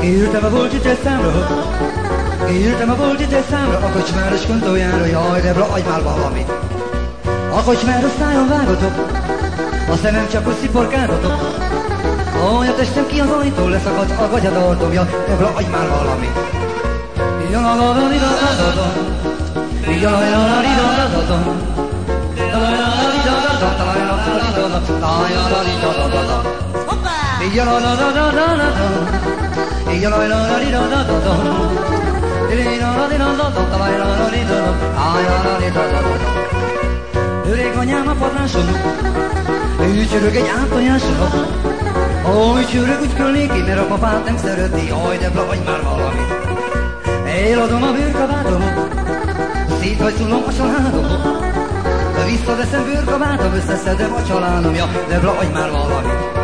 Kiírtam a voltit számra, kiírtam a voltit számra, a kocsmáros kontójára, jaj, Debra, adj már valamit. A kocsmáros szájon vágatok, a szemem csak úgy sziporkálgatok. Ahogy a testem ki az ajtó leszakad, a gagyad ardomja, Debra, adj már valamit. Öreg anyám a padláson, ő csörög egy áttojáson. Ó, ő csörög úgy körnéki, mert a nem szereti, jaj, de vagy már valamit. Eladom a bőrkabátomot, széthajszulom a családomot. De visszaveszem bőrkabátom, összeszedem a családom, ja, de adj már valamit.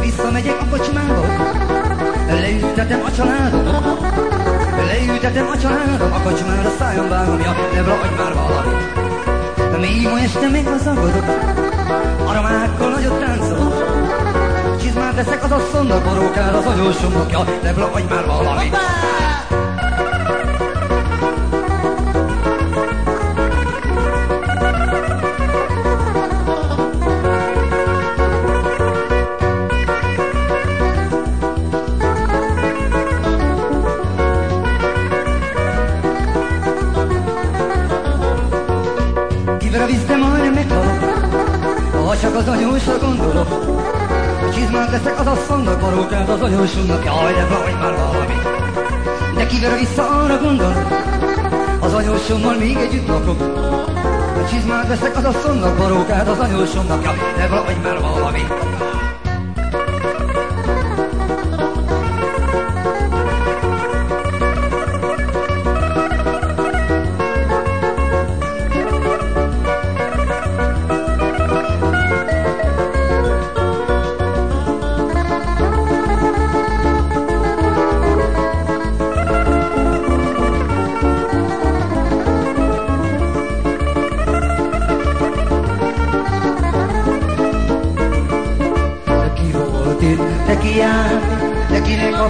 Visszamegyek a kocsmába, leültetem a családom, leültetem a családom, a kocsmára szájon vágom, ja, ne adj már valamit. Még ma este még hazagodok, aramákkal nagyot táncol. Csizmát teszek az asszonynak, borókál az anyósomnak, ja, de adj már valamit. Hoppá! Visztem, majdnem meghalok, ha csak az anyósra gondolok. A csizmát leszek az asszonynak, barókát az anyósunknak, jaj, de vagy már valami. De kívra vissza arra gondolok, az anyósommal még együtt lakok. A csizmát leszek az asszonynak, barókát az anyósomnak, jaj, de vagy már valami.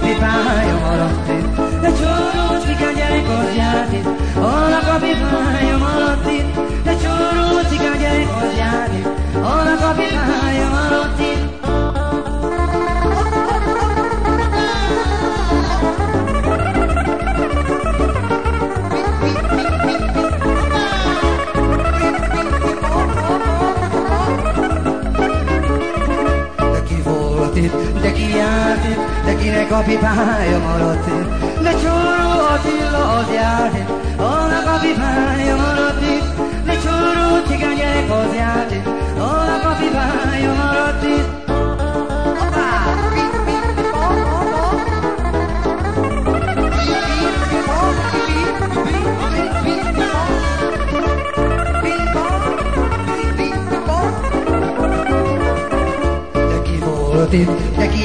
De de kinek a pipája maradt itt, de csóró Attila az járt itt, annak a pipája maradt itt, de csóró cigány gyerek az járt itt, annak a pipája maradt itt. itt, de ki